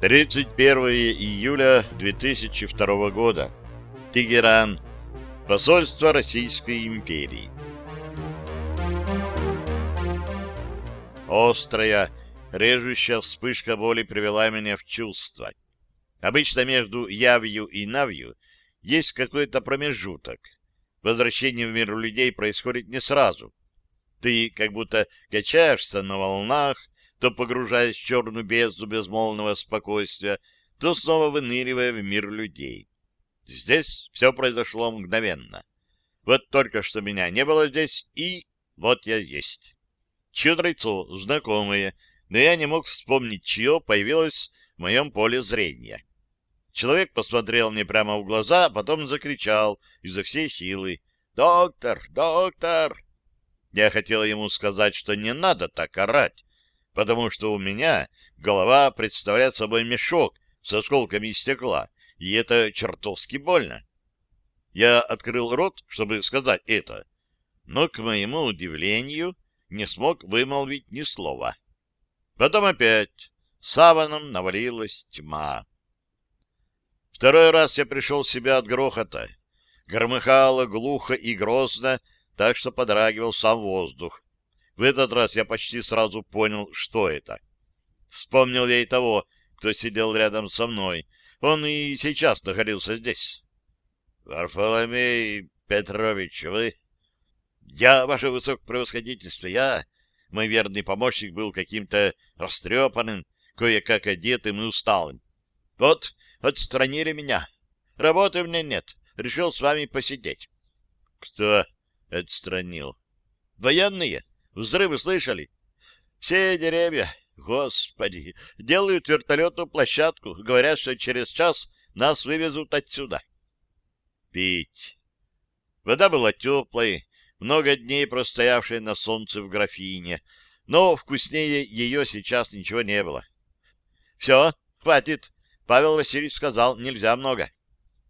31 июля 2002 года. Тегеран. Посольство Российской империи. Острая, режущая вспышка боли привела меня в чувство. Обычно между явью и навью есть какой-то промежуток. Возвращение в мир людей происходит не сразу. Ты как будто качаешься на волнах, то погружаясь в черную бездну безмолвного спокойствия, то снова выныривая в мир людей. Здесь все произошло мгновенно. Вот только что меня не было здесь, и вот я есть. Чье лицо знакомое, но я не мог вспомнить, чье появилось в моем поле зрения. Человек посмотрел мне прямо в глаза, а потом закричал изо всей силы. «Доктор! Доктор!» Я хотел ему сказать, что не надо так орать, потому что у меня голова представляет собой мешок с осколками стекла, и это чертовски больно. Я открыл рот, чтобы сказать это, но, к моему удивлению, не смог вымолвить ни слова. Потом опять саваном навалилась тьма. Второй раз я пришел в себя от грохота. Громыхало глухо и грозно, так что подрагивал сам воздух. В этот раз я почти сразу понял, что это. Вспомнил я и того, кто сидел рядом со мной. Он и сейчас находился здесь. — Варфоломей Петрович, вы? — Я, ваше высокопревосходительство, я. Мой верный помощник был каким-то растрепанным, кое-как одетым и усталым. Вот, отстранили меня. Работы мне нет. Решил с вами посидеть. — Кто отстранил? — Военные. Взрывы слышали? Все деревья, господи, делают вертолетную площадку. Говорят, что через час нас вывезут отсюда. Пить. Вода была теплой, много дней простоявшей на солнце в графине, но вкуснее ее сейчас ничего не было. Все, хватит. Павел Васильевич сказал, нельзя много.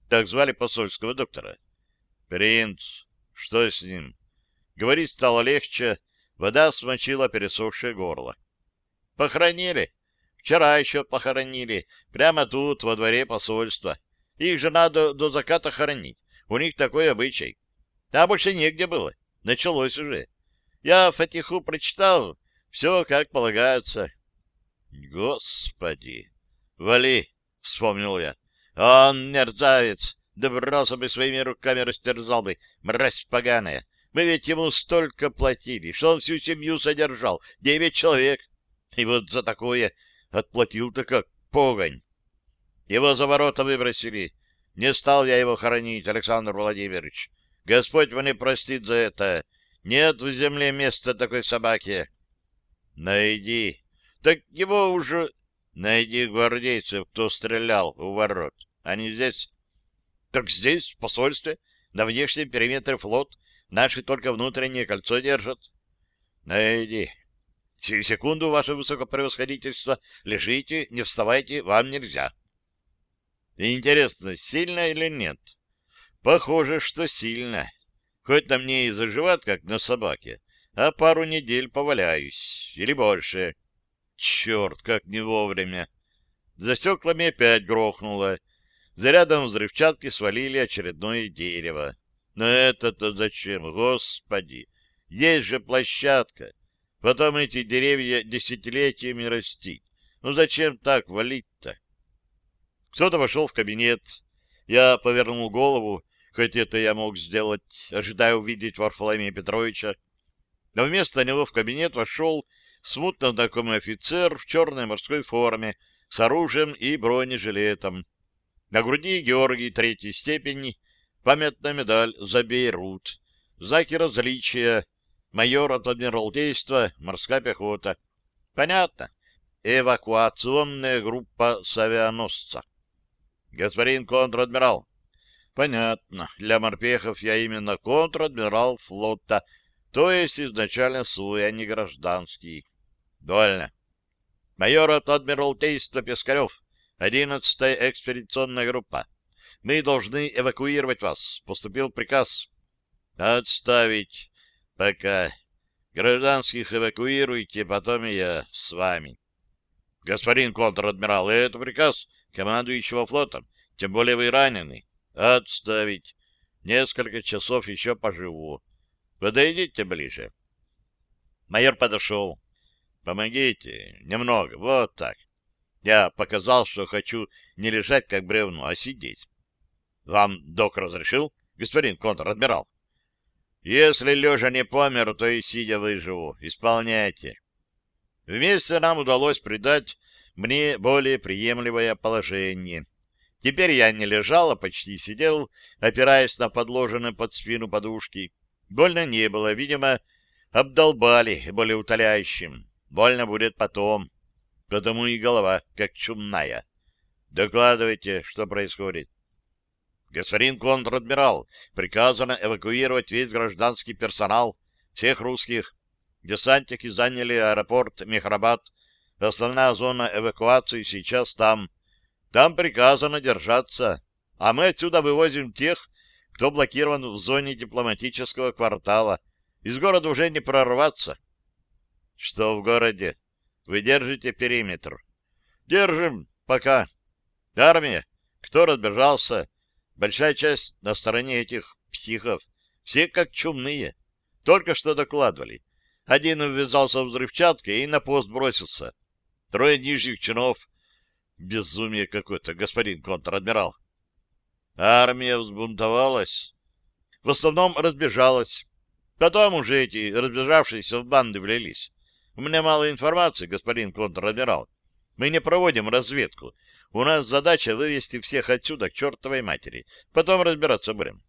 Так звали посольского доктора. Принц, что с ним? Говорить стало легче, Вода смочила пересохшее горло. Похоронили. Вчера еще похоронили. Прямо тут, во дворе посольства. Их же надо до заката хоронить. У них такой обычай. А больше негде было. Началось уже. Я Фатиху прочитал. Все как полагается. Господи! Вали! — вспомнил я. Он мерзавец! Добрался бы своими руками, растерзал бы. Мразь поганая! Мы ведь ему столько платили, что он всю семью содержал, девять человек. И вот за такое отплатил-то как погонь. Его за ворота выбросили. Не стал я его хоронить, Александр Владимирович. Господь мне простит за это. Нет в земле места такой собаке. Найди. Так его уже... Найди гвардейцев, кто стрелял у ворот. Они здесь? Так здесь, в посольстве, на внешнем периметре флот. Наши только внутреннее кольцо держат. Найди. Сию секунду, ваше высокопревосходительство. Лежите, не вставайте, вам нельзя. Интересно, сильно или нет? Похоже, что сильно. Хоть на мне и заживат, как на собаке, а пару недель поваляюсь. Или больше. Черт, как не вовремя. За стеклами опять грохнуло. Зарядом взрывчатки свалили очередное дерево. Но это-то зачем, господи? Есть же площадка. Потом эти деревья десятилетиями растить. Ну зачем так валить-то? Кто-то вошел в кабинет. Я повернул голову, хоть это я мог сделать, ожидая увидеть Варфоломея Петровича. Но вместо него в кабинет вошел смутно знакомый офицер в черной морской форме с оружием и бронежилетом. На груди Георгий третьей степени — памятная медаль за Бейрут, знаки различия, майор от Адмиралтейства, морская пехота. Понятно. Эвакуационная группа с авианосца. Господин контр-адмирал. Понятно. Для морпехов я именно контр-адмирал флота, то есть изначально свой, а не гражданский. Довольно. Майор от Адмиралтейства Пескарев, 11-я экспедиционная группа. Мы должны эвакуировать вас. Поступил приказ. Отставить. Пока. Гражданских эвакуируйте, потом я с вами. Господин контр-адмирал, это приказ командующего флотом, тем более вы ранены. Отставить. Несколько часов еще поживу. Подойдите ближе. Майор подошел. Помогите. Немного. Вот так. Я показал, что хочу не лежать как бревно, а сидеть. Вам док разрешил, господин контр-адмирал? Если лежа не помер, то и сидя выживу. Исполняйте. Вместе нам удалось придать мне более приемлемое положение. Теперь я не лежал, а почти сидел, опираясь на подложенные под спину подушки. Больно не было, видимо, обдолбали более утоляющим. Больно будет потом, потому и голова как чумная. Докладывайте, что происходит. Господин контр-адмирал, приказано эвакуировать весь гражданский персонал, всех русских. Десантники заняли аэропорт Мехрабад. Основная зона эвакуации сейчас там. Там приказано держаться. А мы отсюда вывозим тех, кто блокирован в зоне дипломатического квартала. Из города уже не прорваться. Что в городе? Вы держите периметр. Держим, пока. Армия. Кто разбежался? Большая часть на стороне этих психов. Все как чумные. Только что докладывали. Один ввязался в взрывчатке и на пост бросился. Трое нижних чинов. Безумие какое-то, господин контр-адмирал. Армия взбунтовалась. В основном разбежалась. Потом уже эти разбежавшиеся в банды влились. У меня мало информации, господин контр-адмирал. Мы не проводим разведку. У нас задача вывести всех отсюда к чертовой матери. Потом разбираться будем.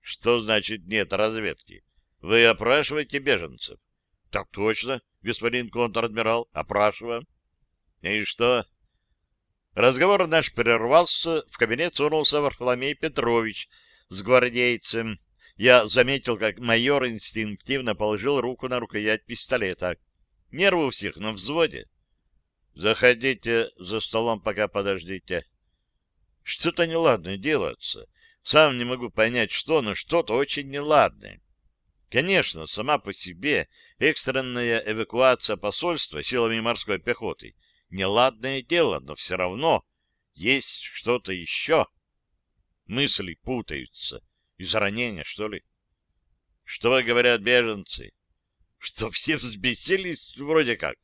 Что значит нет разведки? Вы опрашиваете беженцев? — Так точно, господин контр-адмирал, опрашиваем. — И что? Разговор наш прервался, в кабинет сунулся Варфоломей Петрович с гвардейцем. Я заметил, как майор инстинктивно положил руку на рукоять пистолета. Нервы у всех на взводе. — Заходите за столом, пока подождите. Что-то неладное делается. Сам не могу понять, что, но что-то очень неладное. Конечно, сама по себе экстренная эвакуация посольства силами морской пехоты — неладное дело, но все равно есть что-то еще. Мысли путаются. Из-за ранения, что ли? Что говорят беженцы? Что все взбесились вроде как.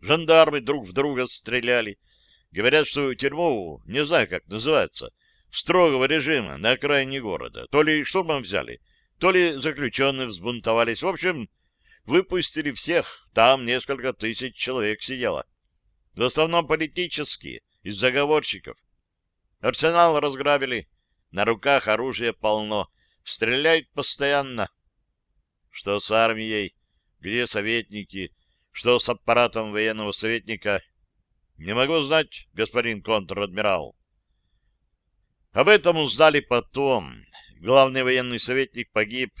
Жандармы друг в друга стреляли. Говорят, что тюрьму, не знаю, как называется, строгого режима на окраине города. То ли штурмом взяли, то ли заключенные взбунтовались. В общем, выпустили всех. Там несколько тысяч человек сидело. В основном политические, из заговорщиков. Арсенал разграбили. На руках оружия полно. Стреляют постоянно. Что с армией? Где советники? Что с аппаратом военного советника? Не могу знать, господин контр-адмирал. Об этом узнали потом главный военный советник погиб,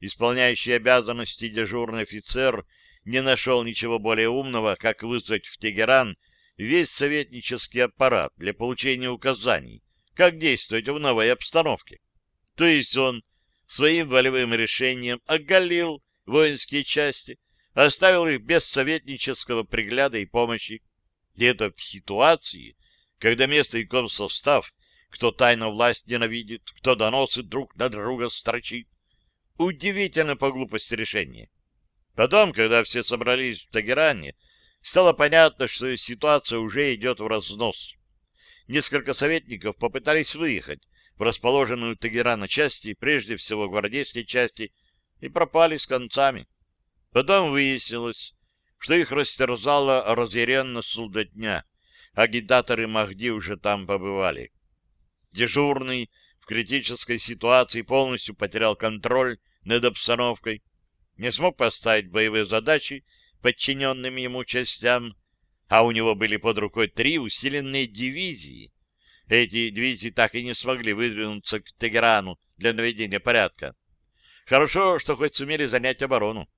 исполняющий обязанности дежурный офицер не нашел ничего более умного, как вызвать в Тегеран весь советнический аппарат для получения указаний, как действовать в новой обстановке. То есть он своим волевым решением оголил воинские части, оставил их без советнического пригляда и помощи. И это в ситуации, когда место и комсостав кто тайно власть ненавидит, кто доносы друг на друга строчит. Удивительно по глупости решения. Потом, когда все собрались в Тагеране, стало понятно, что ситуация уже идет в разнос. Несколько советников попытались выехать в расположенную Тагерана части, прежде всего гвардейской части, и пропали с концами. Потом выяснилось, что их растерзала разъяренно солдатня. Агитаторы Махди уже там побывали. Дежурный в критической ситуации полностью потерял контроль над обстановкой, не смог поставить боевые задачи подчиненным ему частям, а у него были под рукой три усиленные дивизии. Эти дивизии так и не смогли выдвинуться к Тегерану для наведения порядка. Хорошо, что хоть сумели занять оборону.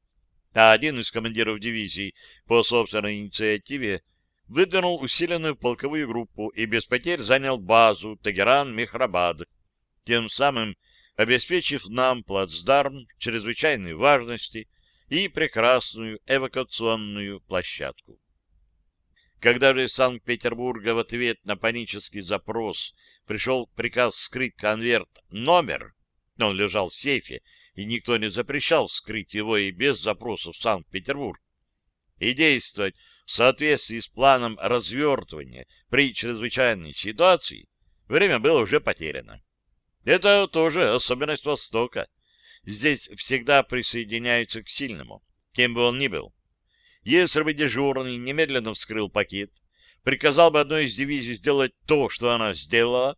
А один из командиров дивизии по собственной инициативе выдвинул усиленную полковую группу и без потерь занял базу Тегеран-Мехрабад, тем самым обеспечив нам плацдарм чрезвычайной важности и прекрасную эвакуационную площадку. Когда же из Санкт-Петербурга в ответ на панический запрос пришел приказ скрыть конверт «Номер», он лежал в сейфе, и никто не запрещал скрыть его и без запроса в Санкт-Петербург, и действовать в соответствии с планом развертывания при чрезвычайной ситуации, время было уже потеряно. Это тоже особенность Востока. Здесь всегда присоединяются к сильному, кем бы он ни был. Если бы дежурный немедленно вскрыл пакет, приказал бы одной из дивизий сделать то, что она сделала,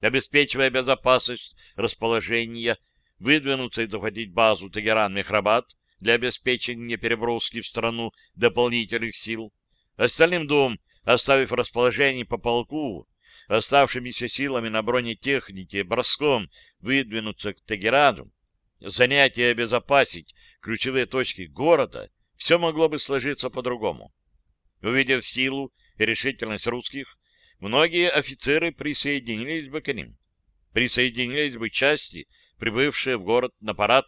обеспечивая безопасность расположения, выдвинуться и захватить базу Тегеран-Мехрабад для обеспечения переброски в страну дополнительных сил, остальным двум, оставив расположение по полку, оставшимися силами на бронетехнике броском выдвинуться к Тегерану, занять и обезопасить ключевые точки города, все могло бы сложиться по-другому. Увидев силу и решительность русских, многие офицеры присоединились бы к ним. Присоединились бы части, прибывшие в город на парад.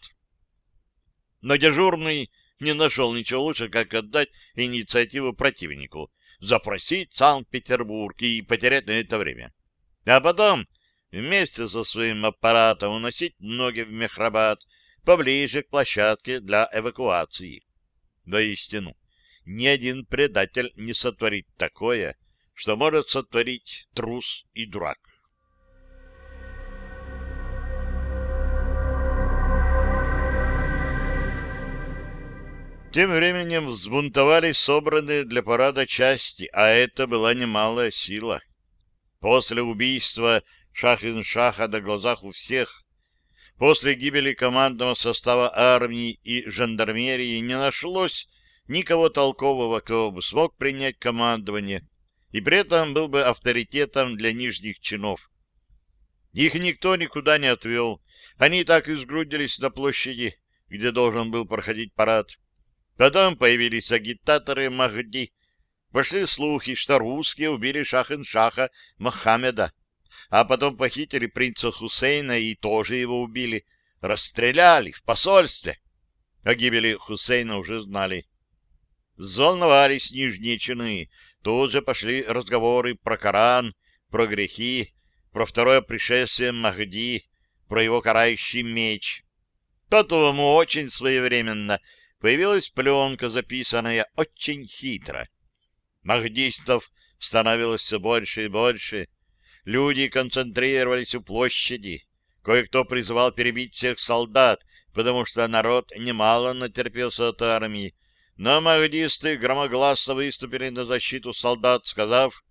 Но дежурный не нашел ничего лучше, как отдать инициативу противнику, запросить Санкт-Петербург и потерять на это время. А потом вместе со своим аппаратом уносить ноги в Мехрабад поближе к площадке для эвакуации. Воистину, ни один предатель не сотворит такое, что может сотворить трус и дурак. Тем временем взбунтовались собранные для парада части, а это была немалая сила. После убийства Шах-ин-Шаха на глазах у всех После гибели командного состава армии и жандармерии не нашлось никого толкового, кто бы смог принять командование, и при этом был бы авторитетом для нижних чинов. Их никто никуда не отвел. Они так и сгрудились на площади, где должен был проходить парад. Потом появились агитаторы Махди. Пошли слухи, что русские убили шах-ин-шаха Мохаммеда а потом похитили принца Хусейна и тоже его убили. Расстреляли в посольстве. О гибели Хусейна уже знали. Взволновались нижние чины. Тут же пошли разговоры про Коран, про грехи, про второе пришествие Махди, про его карающий меч. Потом очень своевременно появилась пленка, записанная очень хитро. Махдистов становилось все больше и больше, Люди концентрировались у площади. Кое-кто призывал перебить всех солдат, потому что народ немало натерпелся от армии. Но махдисты громогласно выступили на защиту солдат, сказав,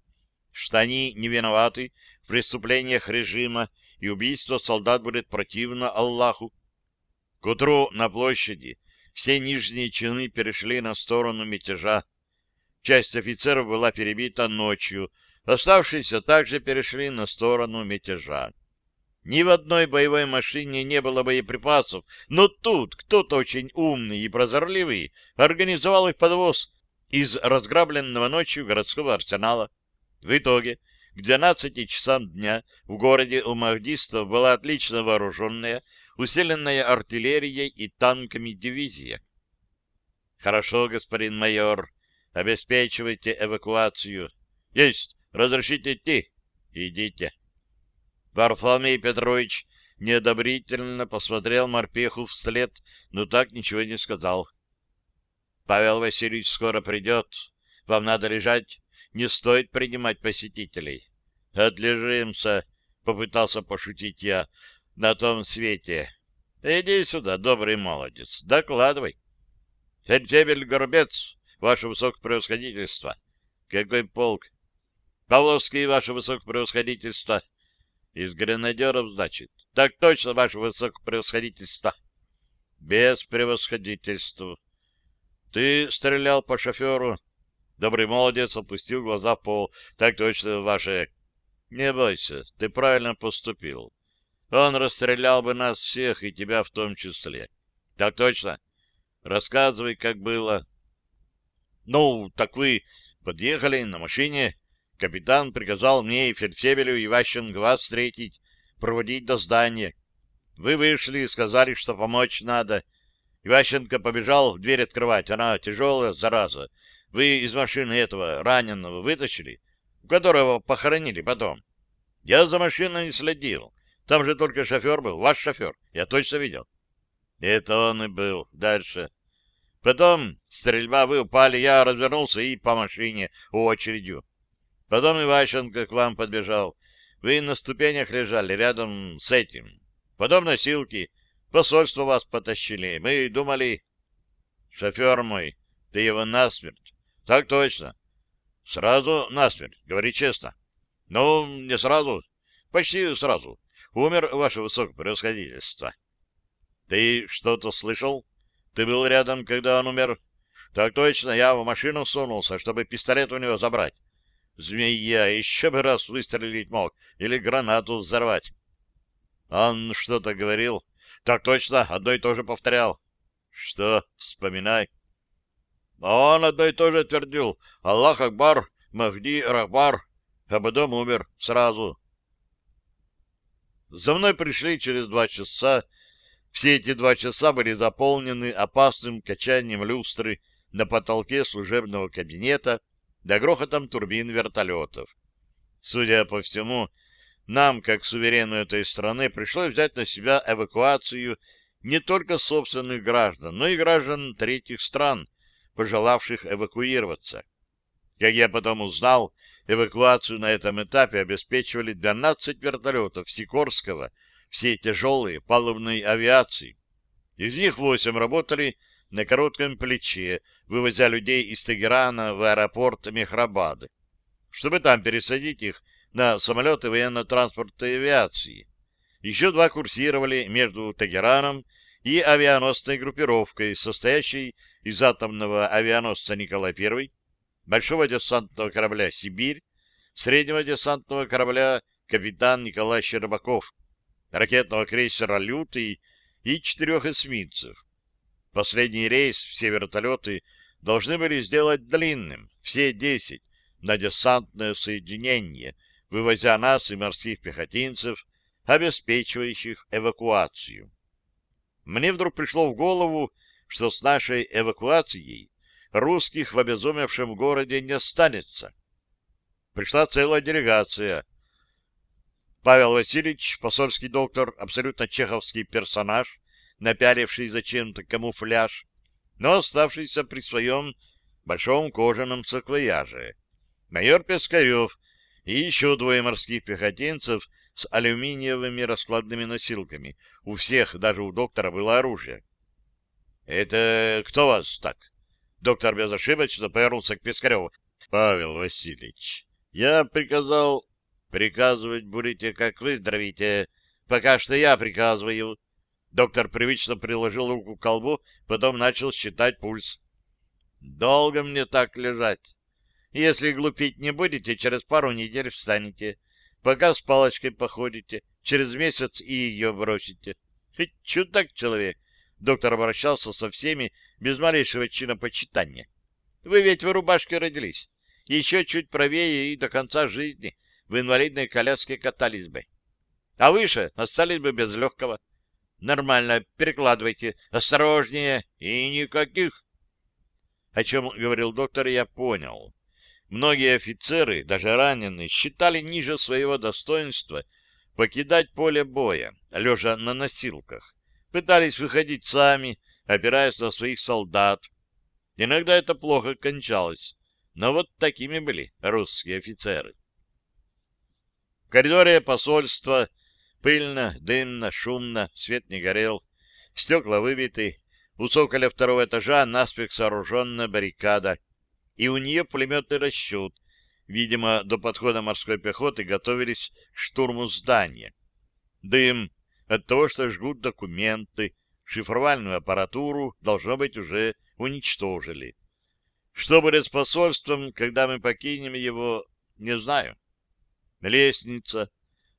что они не виноваты в преступлениях режима, и убийство солдат будет противно Аллаху. К утру на площади все нижние чины перешли на сторону мятежа. Часть офицеров была перебита ночью, Оставшиеся также перешли на сторону мятежа. Ни в одной боевой машине не было боеприпасов, но тут кто-то очень умный и прозорливый организовал их подвоз из разграбленного ночью городского арсенала. В итоге к 12 часам дня в городе у махдистов была отлично вооруженная, усиленная артиллерией и танками дивизия. «Хорошо, господин майор, обеспечивайте эвакуацию». «Есть!» Разрешите идти? Идите. Варфоломей Петрович неодобрительно посмотрел морпеху вслед, но так ничего не сказал. Павел Васильевич скоро придет. Вам надо лежать. Не стоит принимать посетителей. Отлежимся, — попытался пошутить я, — на том свете. Иди сюда, добрый молодец, докладывай. Фельдфебель Горбец, ваше высокопревосходительство. Какой полк? Павловский, ваше высокопревосходительство. Из гренадеров, значит. Так точно, ваше высокопревосходительство. Без превосходительства. Ты стрелял по шоферу. Добрый молодец опустил глаза в пол. Так точно, ваше... Не бойся, ты правильно поступил. Он расстрелял бы нас всех, и тебя в том числе. Так точно. Рассказывай, как было. Ну, так вы подъехали на машине, Капитан приказал мне и фельдфебелю Иващенко вас встретить, проводить до здания. Вы вышли и сказали, что помочь надо. Иващенко побежал в дверь открывать. Она тяжелая, зараза. Вы из машины этого раненого вытащили, которого похоронили потом. Я за машиной не следил. Там же только шофер был, ваш шофер. Я точно видел. Это он и был. Дальше. Потом стрельба, вы упали, я развернулся и по машине очередью. Потом Иващенко к вам подбежал. Вы на ступенях лежали рядом с этим. Потом носилки. Посольство вас потащили. Мы думали... Шофер мой, ты его насмерть. Так точно. Сразу насмерть, говори честно. Ну, не сразу. Почти сразу. Умер ваше высокопревосходительство. Ты что-то слышал? Ты был рядом, когда он умер? Так точно, я в машину сунулся, чтобы пистолет у него забрать. Змея, еще бы раз выстрелить мог, или гранату взорвать. Он что-то говорил? Так точно, одно и то же повторял. Что? Вспоминай. Он одно и то же твердил. Аллах Акбар, Махди Рахбар. А потом умер сразу. За мной пришли через два часа. Все эти два часа были заполнены опасным качанием люстры на потолке служебного кабинета да грохотом турбин вертолетов. Судя по всему, нам, как суверену этой страны, пришлось взять на себя эвакуацию не только собственных граждан, но и граждан третьих стран, пожелавших эвакуироваться. Как я потом узнал, эвакуацию на этом этапе обеспечивали 12 вертолетов Сикорского, все тяжелые палубной авиации. Из них 8 работали на коротком плече, вывозя людей из Тегерана в аэропорт Мехрабады, чтобы там пересадить их на самолеты военно-транспортной авиации. Еще два курсировали между Тегераном и авианосной группировкой, состоящей из атомного авианосца Николай I, большого десантного корабля «Сибирь», среднего десантного корабля «Капитан Николай Щербаков», ракетного крейсера «Лютый» и четырех эсминцев. Последний рейс все вертолеты должны были сделать длинным, все десять, на десантное соединение, вывозя нас и морских пехотинцев, обеспечивающих эвакуацию. Мне вдруг пришло в голову, что с нашей эвакуацией русских в обезумевшем городе не останется. Пришла целая делегация. Павел Васильевич, посольский доктор, абсолютно чеховский персонаж, напяливший зачем-то камуфляж, но оставшийся при своем большом кожаном саквояже. Майор Пескарев и еще двое морских пехотинцев с алюминиевыми раскладными носилками. У всех, даже у доктора, было оружие. — Это кто вас так? Доктор безошибочно повернулся к Пискареву. — Павел Васильевич, я приказал... — Приказывать будете, как выздоровите. Пока что я приказываю. Доктор привычно приложил руку к колбу, потом начал считать пульс. — Долго мне так лежать? Если глупить не будете, через пару недель встанете. Пока с палочкой походите, через месяц и ее бросите. Чудак человек. Доктор обращался со всеми без малейшего чина почитания. Вы ведь в рубашке родились. Еще чуть правее и до конца жизни в инвалидной коляске катались бы. А выше остались бы без легкого. Нормально перекладывайте, осторожнее и никаких. О чем говорил доктор, я понял. Многие офицеры, даже раненые, считали ниже своего достоинства покидать поле боя, лежа на носилках. Пытались выходить сами, опираясь на своих солдат. Иногда это плохо кончалось, но вот такими были русские офицеры. В коридоре посольства пыльно, дымно, шумно, свет не горел, стекла выбиты, у цоколя второго этажа наспех сооруженная баррикада — и у нее пулеметный расчет. Видимо, до подхода морской пехоты готовились к штурму здания. Дым от того, что жгут документы, шифровальную аппаратуру, должно быть, уже уничтожили. Что будет с посольством, когда мы покинем его, не знаю. Лестница,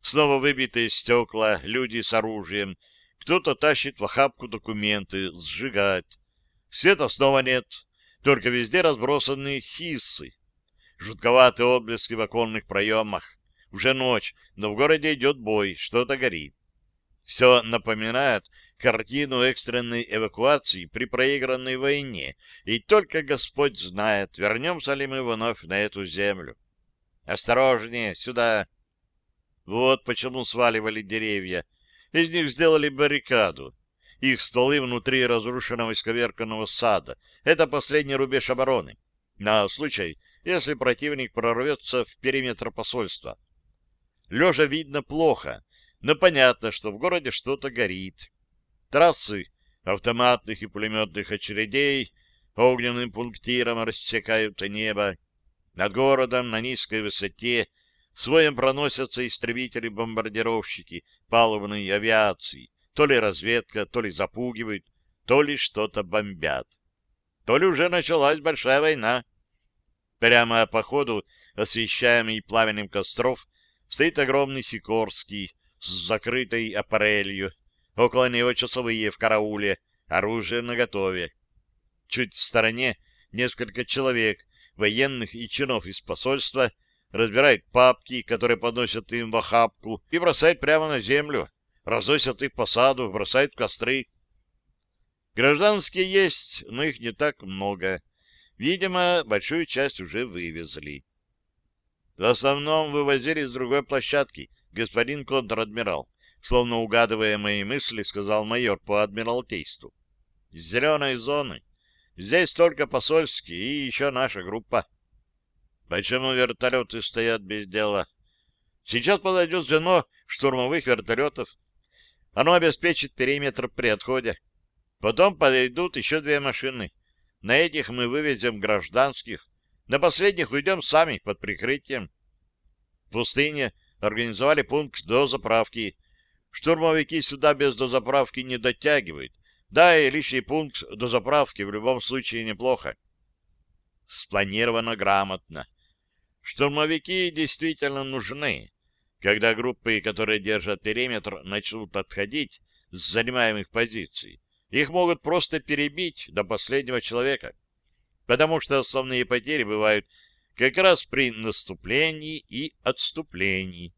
снова выбитые стекла, люди с оружием, кто-то тащит в охапку документы, сжигать. Света снова нет, только везде разбросаны хиссы. Жутковатые отблески в оконных проемах. Уже ночь, но в городе идет бой, что-то горит. Все напоминает картину экстренной эвакуации при проигранной войне, и только Господь знает, вернемся ли мы вновь на эту землю. Осторожнее, сюда! Вот почему сваливали деревья. Из них сделали баррикаду. Их стволы внутри разрушенного исковерканного сада. Это последний рубеж обороны. На случай, если противник прорвется в периметр посольства. Лежа видно плохо, но понятно, что в городе что-то горит. Трассы автоматных и пулеметных очередей огненным пунктиром рассекают небо. Над городом на низкой высоте своем проносятся истребители-бомбардировщики палубной авиации. То ли разведка, то ли запугивают, то ли что-то бомбят. То ли уже началась большая война. Прямо по ходу, освещаемый пламенем костров, стоит огромный Сикорский с закрытой аппарелью. Около него часовые в карауле, оружие наготове. Чуть в стороне несколько человек, военных и чинов из посольства, разбирают папки, которые подносят им в охапку, и бросают прямо на землю, разносят их по саду, бросают в костры. Гражданские есть, но их не так много. Видимо, большую часть уже вывезли. В основном вывозили с другой площадки, господин контр-адмирал, словно угадывая мои мысли, сказал майор по адмиралтейству. С зеленой зоны. Здесь только посольские и еще наша группа. Почему вертолеты стоят без дела? Сейчас подойдет звено штурмовых вертолетов. Оно обеспечит периметр при отходе. Потом подойдут еще две машины. На этих мы вывезем гражданских. На последних уйдем сами под прикрытием. В пустыне организовали пункт до заправки. Штурмовики сюда без дозаправки не дотягивают. Да, и лишний пункт до заправки в любом случае неплохо. Спланировано грамотно. Штурмовики действительно нужны. Когда группы, которые держат периметр, начнут отходить с занимаемых позиций, их могут просто перебить до последнего человека потому что основные потери бывают как раз при наступлении и отступлении.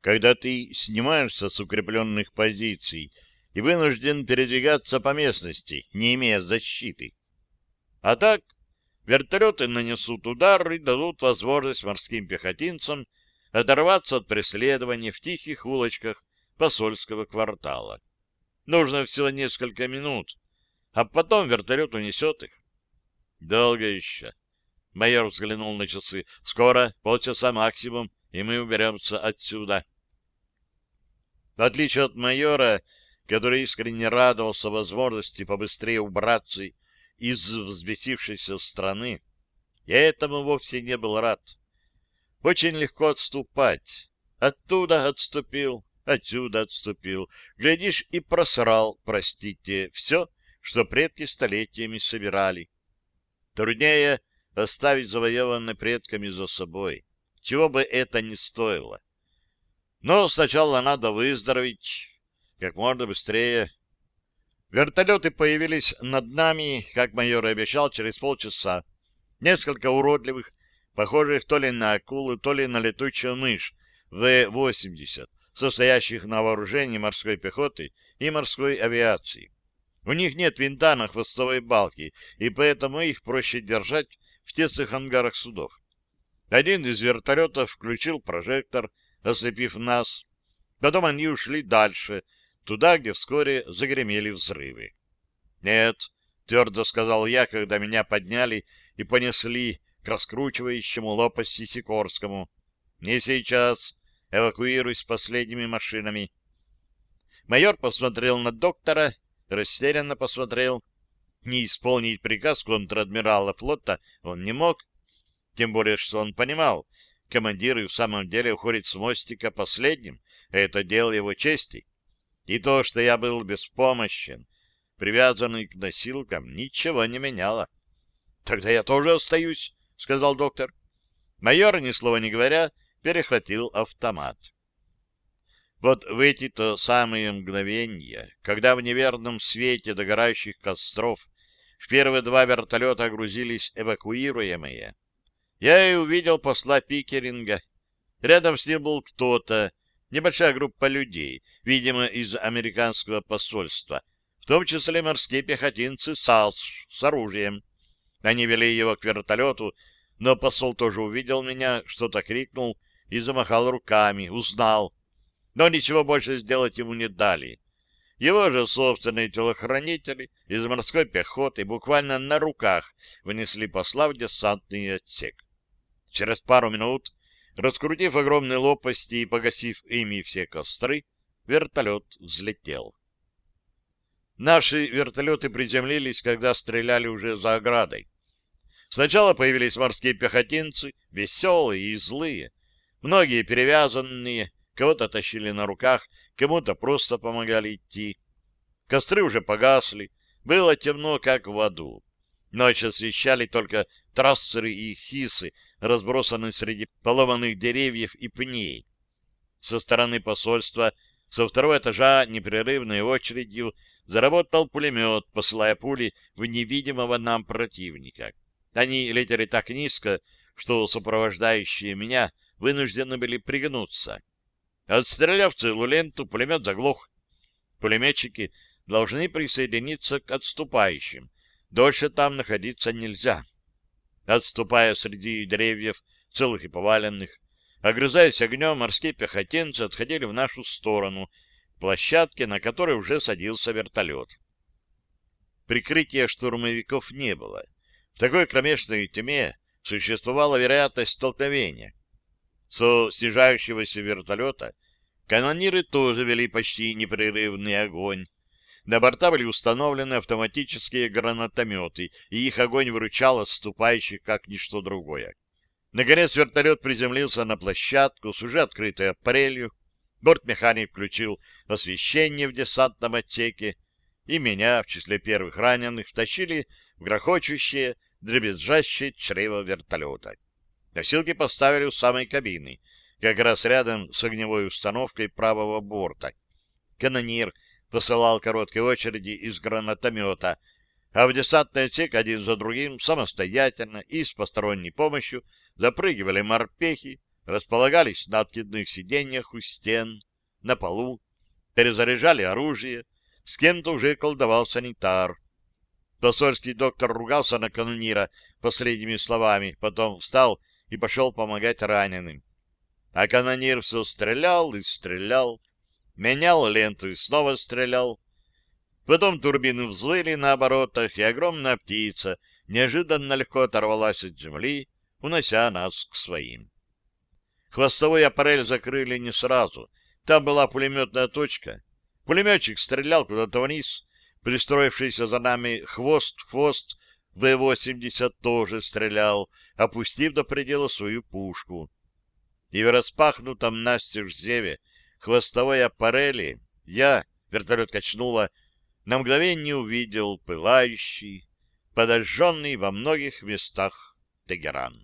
Когда ты снимаешься с укрепленных позиций и вынужден передвигаться по местности, не имея защиты. А так, вертолеты нанесут удар и дадут возможность морским пехотинцам оторваться от преследования в тихих улочках посольского квартала. Нужно всего несколько минут, а потом вертолет унесет их. Долго еще. Майор взглянул на часы. Скоро, полчаса максимум, и мы уберемся отсюда. В отличие от майора, который искренне радовался возможности побыстрее убраться из взбесившейся страны, я этому вовсе не был рад. Очень легко отступать. Оттуда отступил, отсюда отступил. Глядишь, и просрал, простите, все, что предки столетиями собирали. Труднее оставить завоеванное предками за собой, чего бы это ни стоило. Но сначала надо выздороветь как можно быстрее. Вертолеты появились над нами, как майор и обещал, через полчаса. Несколько уродливых, похожих то ли на акулу, то ли на летучую мышь В-80, состоящих на вооружении морской пехоты и морской авиации. У них нет винта на хвостовой балке, и поэтому их проще держать в тесных ангарах судов. Один из вертолетов включил прожектор, ослепив нас. Потом они ушли дальше, туда, где вскоре загремели взрывы. «Нет», — твердо сказал я, когда меня подняли и понесли к раскручивающему лопасти Сикорскому. «Не сейчас. Эвакуируй последними машинами». Майор посмотрел на доктора растерянно посмотрел. Не исполнить приказ контр-адмирала флота он не мог, тем более, что он понимал, командир и в самом деле уходит с мостика последним, это дело его чести. И то, что я был беспомощен, привязанный к носилкам, ничего не меняло. — Тогда я тоже остаюсь, — сказал доктор. Майор, ни слова не говоря, перехватил автомат. Вот в эти-то самые мгновения, когда в неверном свете догорающих костров в первые два вертолета грузились эвакуируемые, я и увидел посла Пикеринга. Рядом с ним был кто-то, небольшая группа людей, видимо, из американского посольства, в том числе морские пехотинцы САС с оружием. Они вели его к вертолету, но посол тоже увидел меня, что-то крикнул и замахал руками, узнал. Но ничего больше сделать ему не дали. Его же собственные телохранители из морской пехоты буквально на руках вынесли посла в десантный отсек. Через пару минут, раскрутив огромные лопасти и погасив ими все костры, вертолет взлетел. Наши вертолеты приземлились, когда стреляли уже за оградой. Сначала появились морские пехотинцы, веселые и злые, многие перевязанные, кого-то тащили на руках, кому-то просто помогали идти. Костры уже погасли, было темно, как в аду. Ночь освещали только трассеры и хисы, разбросанные среди поломанных деревьев и пней. Со стороны посольства со второго этажа непрерывной очередью заработал пулемет, посылая пули в невидимого нам противника. Они летели так низко, что сопровождающие меня вынуждены были пригнуться. Отстреляв целую ленту, пулемет заглох. Пулеметчики должны присоединиться к отступающим. Дольше там находиться нельзя. Отступая среди деревьев, целых и поваленных, огрызаясь огнем, морские пехотинцы отходили в нашу сторону, к площадке, на которой уже садился вертолет. Прикрытия штурмовиков не было. В такой кромешной тьме существовала вероятность столкновения. Со снижающегося вертолета канониры тоже вели почти непрерывный огонь. На борта были установлены автоматические гранатометы, и их огонь выручал отступающих как ничто другое. Наконец вертолет приземлился на площадку с уже открытой апрелью. Бортмеханик включил освещение в десантном отсеке, и меня, в числе первых раненых, втащили в грохочущее, дребезжащее чрево вертолета. Носилки поставили у самой кабины, как раз рядом с огневой установкой правого борта. Канонир посылал короткие очереди из гранатомета, а в десантный отсек один за другим самостоятельно и с посторонней помощью запрыгивали морпехи, располагались на откидных сиденьях у стен, на полу, перезаряжали оружие, с кем-то уже колдовал санитар. Посольский доктор ругался на канонира последними словами, потом встал и пошел помогать раненым. А канонир все стрелял и стрелял, менял ленту и снова стрелял. Потом турбины взвыли на оборотах, и огромная птица неожиданно легко оторвалась от земли, унося нас к своим. Хвостовой аппарель закрыли не сразу. Там была пулеметная точка. Пулеметчик стрелял куда-то вниз. Пристроившийся за нами хвост-хвост В-80 тоже стрелял, опустив до предела свою пушку. И в распахнутом настежь зеве хвостовой аппарели я, вертолет качнула, на мгновение увидел пылающий, подожженный во многих местах Тегеран.